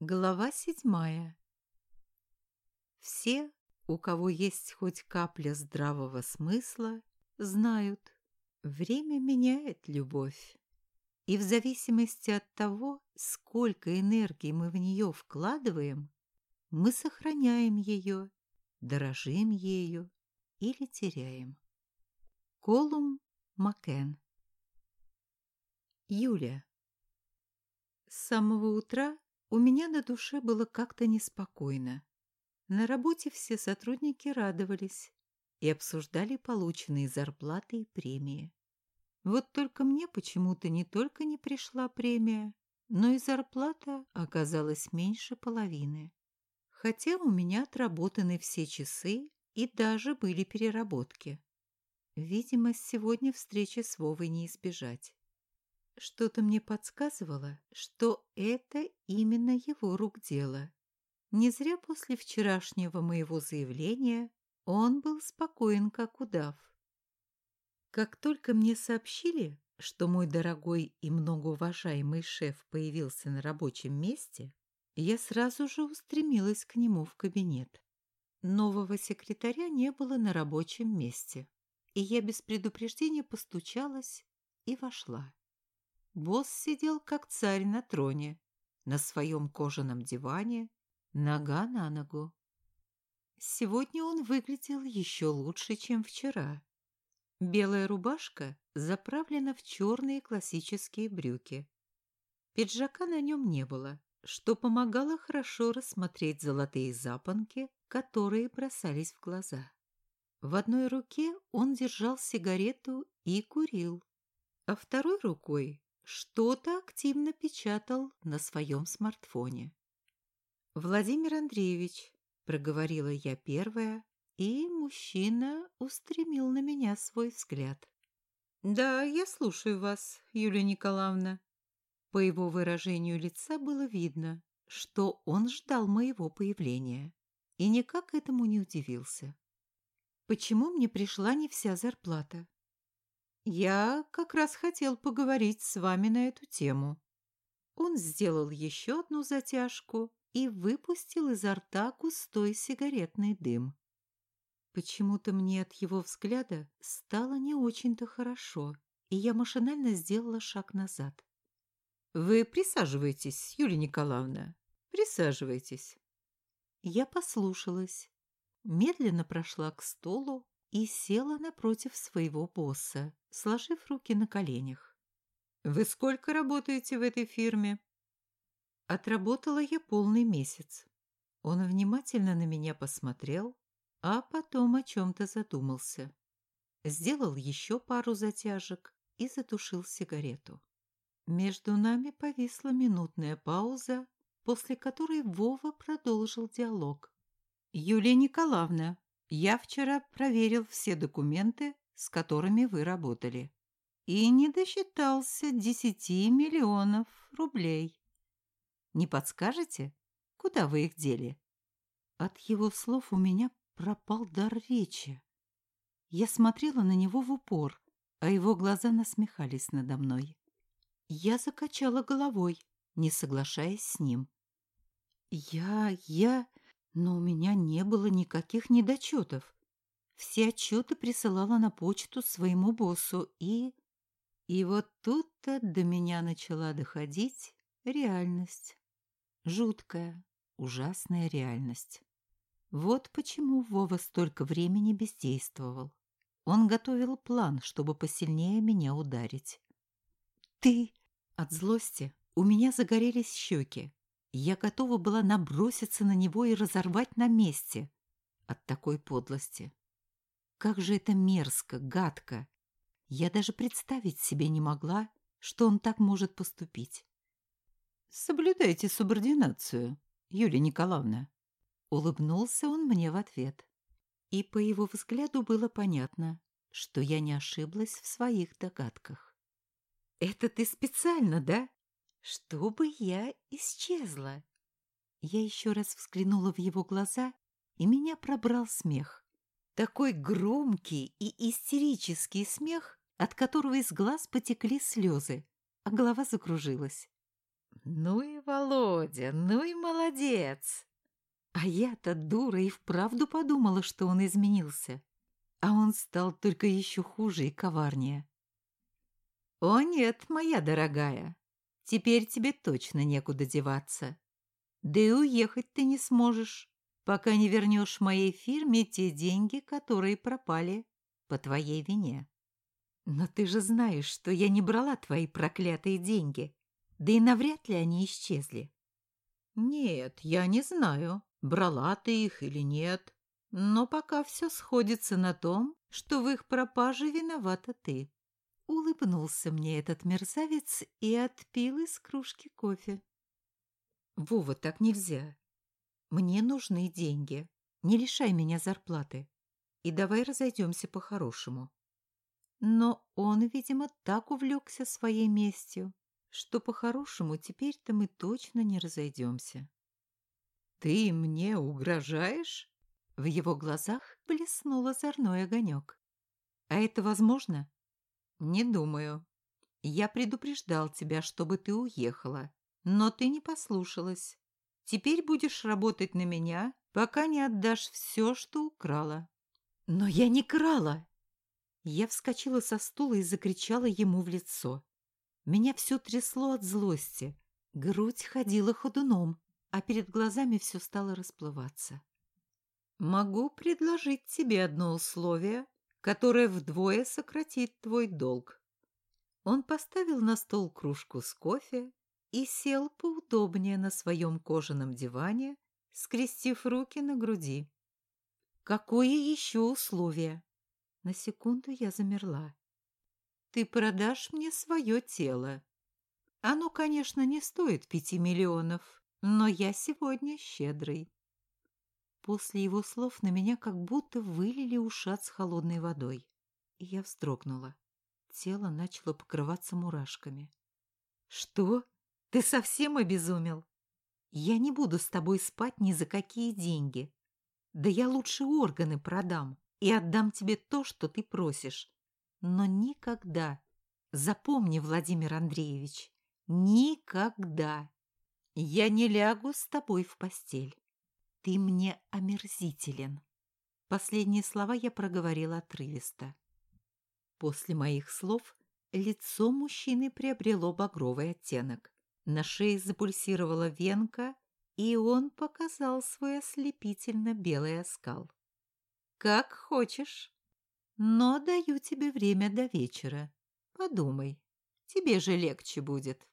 Глава седьмая. Все, у кого есть хоть капля здравого смысла, знают, время меняет любовь. И в зависимости от того, сколько энергии мы в нее вкладываем, мы сохраняем ее, дорожим ею или теряем. Колум Макен Юля С самого утра у меня на душе было как-то неспокойно. На работе все сотрудники радовались и обсуждали полученные зарплаты и премии. Вот только мне почему-то не только не пришла премия, но и зарплата оказалась меньше половины. Хотя у меня отработаны все часы и даже были переработки. Видимо, сегодня встречи с Вовой не избежать. Что-то мне подсказывало, что это именно его рук дело. Не зря после вчерашнего моего заявления он был спокоен, как удав. Как только мне сообщили, что мой дорогой и многоуважаемый шеф появился на рабочем месте, я сразу же устремилась к нему в кабинет. Нового секретаря не было на рабочем месте, и я без предупреждения постучалась и вошла. Босс сидел как царь на троне, на своем кожаном диване, нога на ногу. Сегодня он выглядел еще лучше, чем вчера. Белая рубашка заправлена в черные классические брюки. Пиджака на нем не было, что помогало хорошо рассмотреть золотые запонки, которые бросались в глаза. В одной руке он держал сигарету и курил, а второй рукой что-то активно печатал на своем смартфоне. «Владимир Андреевич», — проговорила я первая, и мужчина устремил на меня свой взгляд. «Да, я слушаю вас, Юлия Николаевна». По его выражению лица было видно, что он ждал моего появления и никак этому не удивился. «Почему мне пришла не вся зарплата?» Я как раз хотел поговорить с вами на эту тему. Он сделал еще одну затяжку и выпустил изо рта густой сигаретный дым. Почему-то мне от его взгляда стало не очень-то хорошо, и я машинально сделала шаг назад. «Вы присаживайтесь, Юлия Николаевна, присаживайтесь». Я послушалась, медленно прошла к столу и села напротив своего босса, сложив руки на коленях. «Вы сколько работаете в этой фирме?» Отработала я полный месяц. Он внимательно на меня посмотрел, а потом о чем-то задумался. Сделал еще пару затяжек и затушил сигарету. Между нами повисла минутная пауза, после которой Вова продолжил диалог. «Юлия Николаевна, я вчера проверил все документы с которыми вы работали, и не досчитался десяти миллионов рублей. Не подскажете, куда вы их дели?» От его слов у меня пропал дар речи. Я смотрела на него в упор, а его глаза насмехались надо мной. Я закачала головой, не соглашаясь с ним. «Я... я...» Но у меня не было никаких недочетов. Все отчеты присылала на почту своему боссу и... И вот тут-то до меня начала доходить реальность. Жуткая, ужасная реальность. Вот почему Вова столько времени бездействовал. Он готовил план, чтобы посильнее меня ударить. «Ты!» От злости у меня загорелись щеки. Я готова была наброситься на него и разорвать на месте от такой подлости. Как же это мерзко, гадко. Я даже представить себе не могла, что он так может поступить. «Соблюдайте субординацию, Юлия Николаевна», — улыбнулся он мне в ответ. И по его взгляду было понятно, что я не ошиблась в своих догадках. «Это ты специально, да? Чтобы я исчезла?» Я еще раз взглянула в его глаза, и меня пробрал смех. Такой громкий и истерический смех, от которого из глаз потекли слезы, а голова закружилась. Ну и Володя, ну и молодец. А я-то дура и вправду подумала, что он изменился. А он стал только еще хуже и коварнее. О нет, моя дорогая, теперь тебе точно некуда деваться. Да и уехать ты не сможешь, пока не вернешь моей фирме те деньги, которые пропали по твоей вине. Но ты же знаешь, что я не брала твои проклятые деньги, да и навряд ли они исчезли. Нет, я не знаю, брала ты их или нет, но пока все сходится на том, что в их пропаже виновата ты. Улыбнулся мне этот мерзавец и отпил из кружки кофе. Вова, так нельзя. Мне нужны деньги. Не лишай меня зарплаты. И давай разойдемся по-хорошему. Но он, видимо, так увлекся своей местью, что по-хорошему теперь-то мы точно не разойдемся. «Ты мне угрожаешь?» В его глазах блеснул озорной огонек. «А это возможно?» «Не думаю. Я предупреждал тебя, чтобы ты уехала, но ты не послушалась. Теперь будешь работать на меня, пока не отдашь все, что украла». «Но я не крала!» Я вскочила со стула и закричала ему в лицо. Меня все трясло от злости. Грудь ходила ходуном, а перед глазами все стало расплываться. «Могу предложить тебе одно условие, которое вдвое сократит твой долг». Он поставил на стол кружку с кофе и сел поудобнее на своем кожаном диване, скрестив руки на груди. «Какое еще условие?» На секунду я замерла. «Ты продашь мне свое тело. Оно, конечно, не стоит пяти миллионов, но я сегодня щедрый». После его слов на меня как будто вылили ушат с холодной водой. И я вздрогнула. Тело начало покрываться мурашками. «Что? Ты совсем обезумел? Я не буду с тобой спать ни за какие деньги. Да я лучше органы продам и отдам тебе то, что ты просишь. Но никогда, запомни, Владимир Андреевич, никогда я не лягу с тобой в постель. Ты мне омерзителен. Последние слова я проговорила отрывисто. После моих слов лицо мужчины приобрело багровый оттенок. На шее запульсировала венка, и он показал свой ослепительно белый оскал. «Как хочешь, но даю тебе время до вечера. Подумай, тебе же легче будет».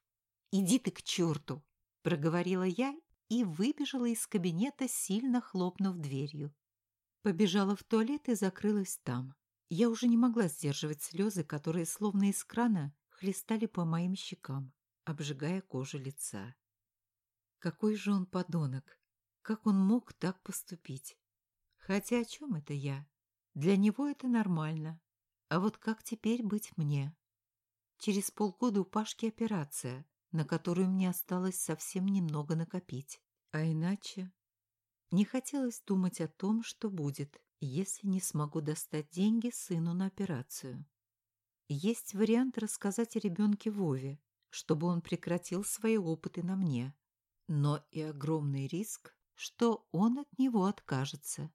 «Иди ты к черту!» — проговорила я и выбежала из кабинета, сильно хлопнув дверью. Побежала в туалет и закрылась там. Я уже не могла сдерживать слезы, которые словно из крана хлестали по моим щекам, обжигая кожу лица. Какой же он подонок! Как он мог так поступить? Хотя о чем это я? Для него это нормально. А вот как теперь быть мне? Через полгода у Пашки операция, на которую мне осталось совсем немного накопить. А иначе... Не хотелось думать о том, что будет, если не смогу достать деньги сыну на операцию. Есть вариант рассказать о ребенке Вове, чтобы он прекратил свои опыты на мне но и огромный риск, что он от него откажется.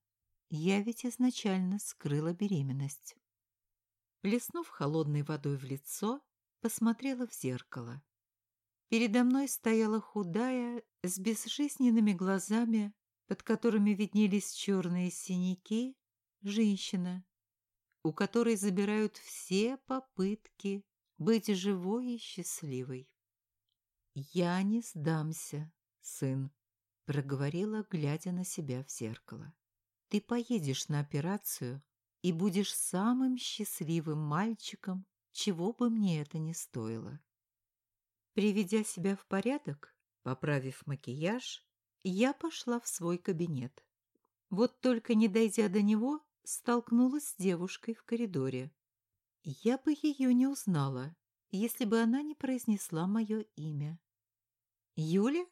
Я ведь изначально скрыла беременность. Плеснув холодной водой в лицо, посмотрела в зеркало. Передо мной стояла худая, с безжизненными глазами, под которыми виднелись черные синяки, женщина, у которой забирают все попытки быть живой и счастливой. Я не сдамся сын», — проговорила, глядя на себя в зеркало. «Ты поедешь на операцию и будешь самым счастливым мальчиком, чего бы мне это ни стоило». Приведя себя в порядок, поправив макияж, я пошла в свой кабинет. Вот только не дойдя до него, столкнулась с девушкой в коридоре. Я бы ее не узнала, если бы она не произнесла мое имя. «Юля?»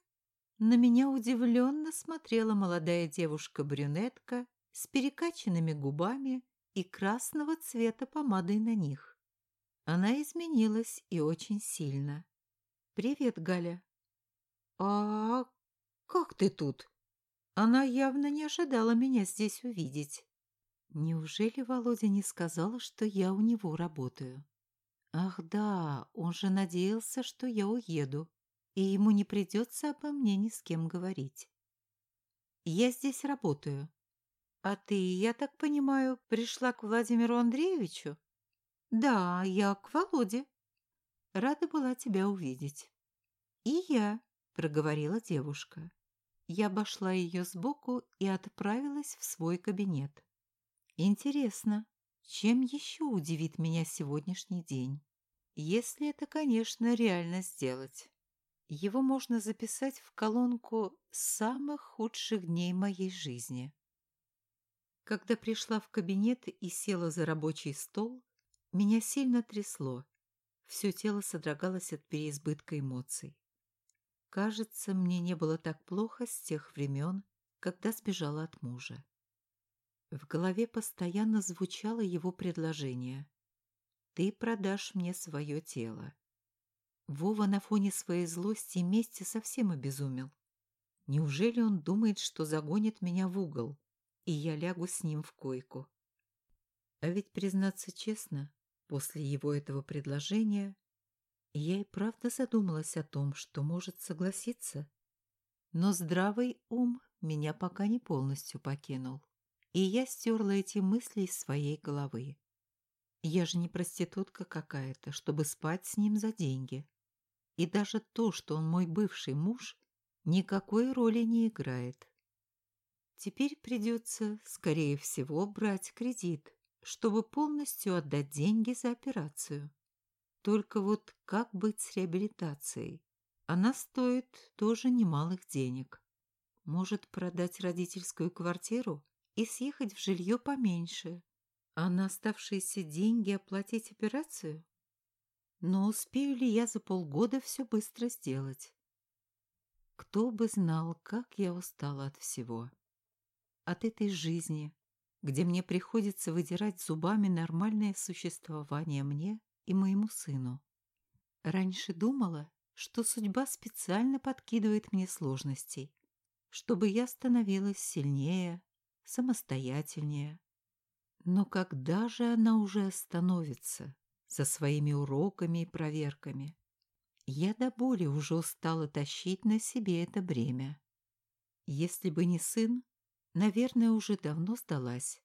На меня удивленно смотрела молодая девушка-брюнетка с перекачанными губами и красного цвета помадой на них. Она изменилась и очень сильно. «Привет, Галя». «А как ты тут?» Она явно не ожидала меня здесь увидеть. Неужели Володя не сказала, что я у него работаю? Ах да, он же надеялся, что я уеду, и ему не придется обо мне ни с кем говорить. Я здесь работаю. А ты, я так понимаю, пришла к Владимиру Андреевичу? Да, я к Володе. Рада была тебя увидеть. И я, проговорила девушка. Я обошла ее сбоку и отправилась в свой кабинет. Интересно, чем еще удивит меня сегодняшний день? Если это, конечно, реально сделать. Его можно записать в колонку самых худших дней моей жизни. Когда пришла в кабинет и села за рабочий стол, меня сильно трясло. Все тело содрогалось от переизбытка эмоций. Кажется, мне не было так плохо с тех времен, когда сбежала от мужа. В голове постоянно звучало его предложение. «Ты продашь мне свое тело». Вова на фоне своей злости и мести совсем обезумел. Неужели он думает, что загонит меня в угол, и я лягу с ним в койку? А ведь, признаться честно, после его этого предложения я и правда задумалась о том, что может согласиться. Но здравый ум меня пока не полностью покинул, и я стерла эти мысли из своей головы. Я же не проститутка какая-то, чтобы спать с ним за деньги. И даже то, что он мой бывший муж, никакой роли не играет. Теперь придется, скорее всего, брать кредит, чтобы полностью отдать деньги за операцию. Только вот как быть с реабилитацией? Она стоит тоже немалых денег. Может, продать родительскую квартиру и съехать в жилье поменьше, а на оставшиеся деньги оплатить операцию? Но успею ли я за полгода все быстро сделать? Кто бы знал, как я устала от всего. От этой жизни, где мне приходится выдирать зубами нормальное существование мне и моему сыну. Раньше думала, что судьба специально подкидывает мне сложностей, чтобы я становилась сильнее, самостоятельнее. Но когда же она уже остановится со своими уроками и проверками? Я до боли уже устала тащить на себе это бремя. Если бы не сын, наверное, уже давно сдалась.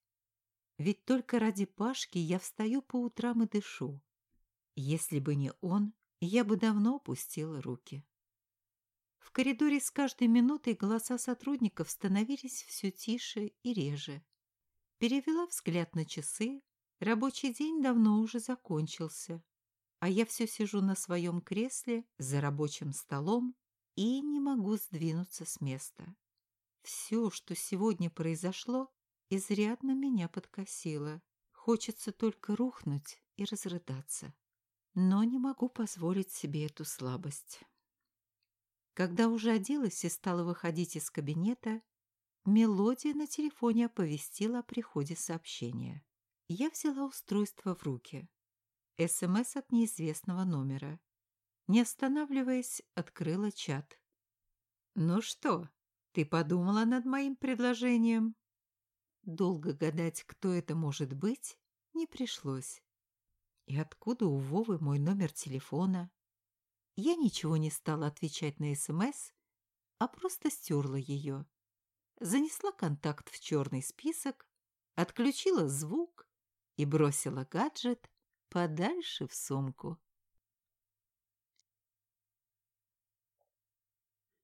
Ведь только ради Пашки я встаю по утрам и дышу, если бы не он, я бы давно опустила руки. В коридоре с каждой минутой голоса сотрудников становились все тише и реже. Перевела взгляд на часы. Рабочий день давно уже закончился, а я все сижу на своем кресле за рабочим столом и не могу сдвинуться с места. Все, что сегодня произошло, изрядно меня подкосило. Хочется только рухнуть и разрыдаться но не могу позволить себе эту слабость. Когда уже оделась и стала выходить из кабинета, мелодия на телефоне оповестила о приходе сообщения. Я взяла устройство в руки. СМС от неизвестного номера. Не останавливаясь, открыла чат. «Ну что, ты подумала над моим предложением?» Долго гадать, кто это может быть, не пришлось. И откуда у Вовы мой номер телефона? Я ничего не стала отвечать на СМС, а просто стерла ее. Занесла контакт в черный список, отключила звук и бросила гаджет подальше в сумку.